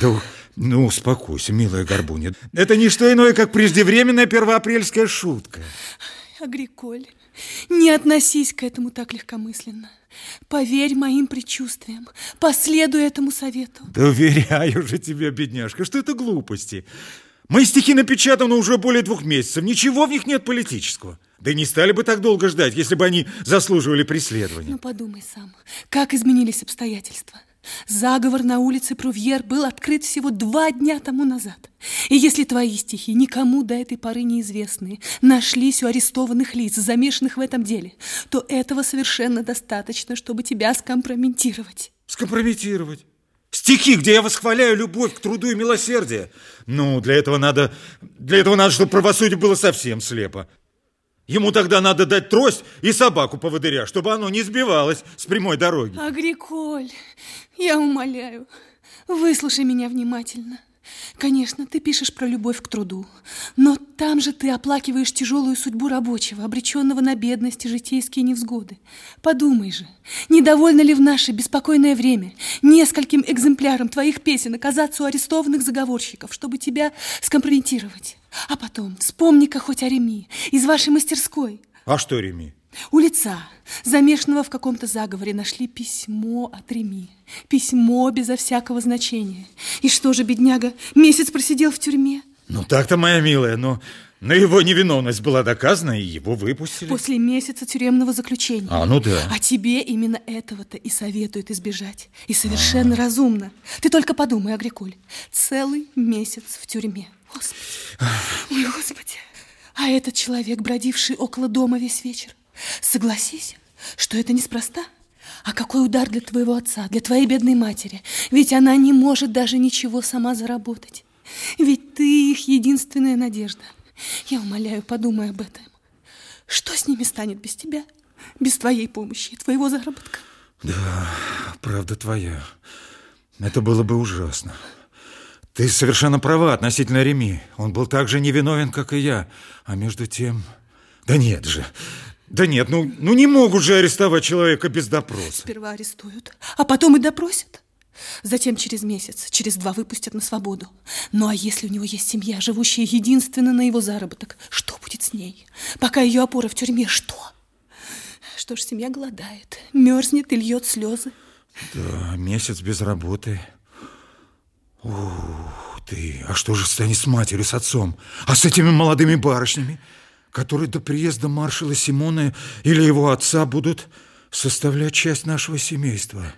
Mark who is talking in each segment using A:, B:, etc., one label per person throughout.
A: Да, ну, успокойся, милая Горбуня. Это не что иное, как преждевременная первоапрельская шутка.
B: Агриколь, не относись к этому так легкомысленно. Поверь моим предчувствиям, последуй этому совету.
A: Да уверяю же тебе, бедняжка, что это глупости. Мои стихи напечатаны уже более двух месяцев, ничего в них нет политического. Да и не стали бы так долго ждать, если бы они заслуживали преследования.
B: Ну, подумай сам, как изменились обстоятельства. Заговор на улице Прувьер был открыт всего два дня тому назад. И если твои стихи, никому до этой поры неизвестные, нашлись у арестованных лиц, замешанных в этом деле, то этого совершенно достаточно, чтобы тебя скомпрометировать.
A: Скомпрометировать? Стихи, где я восхваляю любовь к труду и милосердие. Ну, для этого надо, для этого надо, чтобы правосудие было совсем слепо. Ему тогда надо дать трость и собаку поводыря, чтобы оно не сбивалось с прямой дороги.
B: Агриколь, я умоляю, выслушай меня внимательно. Конечно, ты пишешь про любовь к труду, но там же ты оплакиваешь тяжелую судьбу рабочего, обреченного на бедность и житейские невзгоды. Подумай же, недовольно ли в наше беспокойное время нескольким экземплярам твоих песен оказаться у арестованных заговорщиков, чтобы тебя скомпрометировать? А потом вспомни-ка хоть о Реми из вашей мастерской.
A: А что Реми?
B: У лица, замешанного в каком-то заговоре, нашли письмо от Реми. Письмо безо всякого значения. И что же, бедняга, месяц просидел в тюрьме?
A: Ну, так-то, моя милая, но, но его невиновность была доказана, и его выпустили.
B: После месяца тюремного заключения.
A: А, ну да.
B: А тебе именно этого-то и советуют избежать. И совершенно а разумно. Ты только подумай, Агриколь. Целый месяц в тюрьме. Господи, ой, Господи. А этот человек, бродивший около дома весь вечер, Согласись, что это неспроста. А какой удар для твоего отца, для твоей бедной матери? Ведь она не может даже ничего сама заработать. Ведь ты их единственная надежда. Я умоляю, подумай об этом. Что с ними станет без тебя, без твоей помощи и твоего заработка?
A: Да, правда твоя. Это было бы ужасно. Ты совершенно права относительно Реми. Он был так же невиновен, как и я. А между тем... Да нет же, да нет, ну, ну не могут же арестовать человека без допроса.
B: Сперва арестуют, а потом и допросят. Затем через месяц, через два выпустят на свободу. Ну а если у него есть семья, живущая единственно на его заработок, что будет с ней? Пока ее опора в тюрьме, что? Что ж, семья голодает, мерзнет и льет слезы.
A: Да, месяц без работы. Ух ты, а что же станет с матерью, с отцом? А с этими молодыми барышнями? Которые до приезда маршала Симона или его отца будут составлять часть нашего семейства.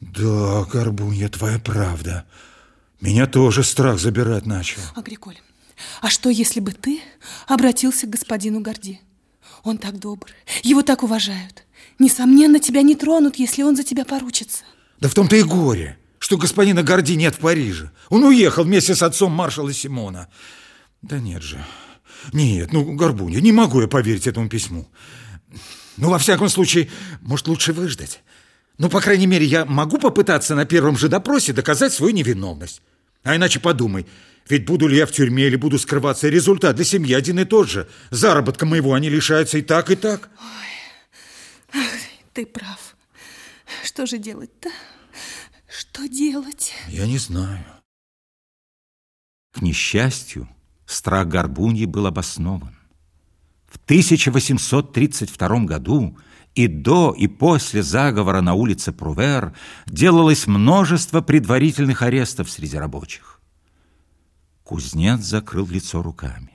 A: Да, Горбунья, твоя правда. Меня тоже страх забирать начал.
B: Агриколь, а что, если бы ты обратился к господину Горди? Он так добр, его так уважают. Несомненно, тебя не тронут, если он за тебя поручится.
A: Да в том-то и горе, что господина Горди нет в Париже. Он уехал вместе с отцом маршала Симона. Да нет же, нет, ну, Горбуня, не могу я поверить этому письму. Ну, во всяком случае, может, лучше выждать. Ну, по крайней мере, я могу попытаться на первом же допросе доказать свою невиновность. А иначе подумай, ведь буду ли я в тюрьме или буду скрываться, результат для семьи один и тот же. Заработка моего они лишаются и так, и так.
B: Ой, ты прав. Что же делать-то? Что делать?
A: Я не знаю.
C: К несчастью, страх Горбуньи был обоснован. В 1832 году и до, и после заговора на улице Прувер делалось множество предварительных арестов среди рабочих. Кузнец закрыл лицо руками.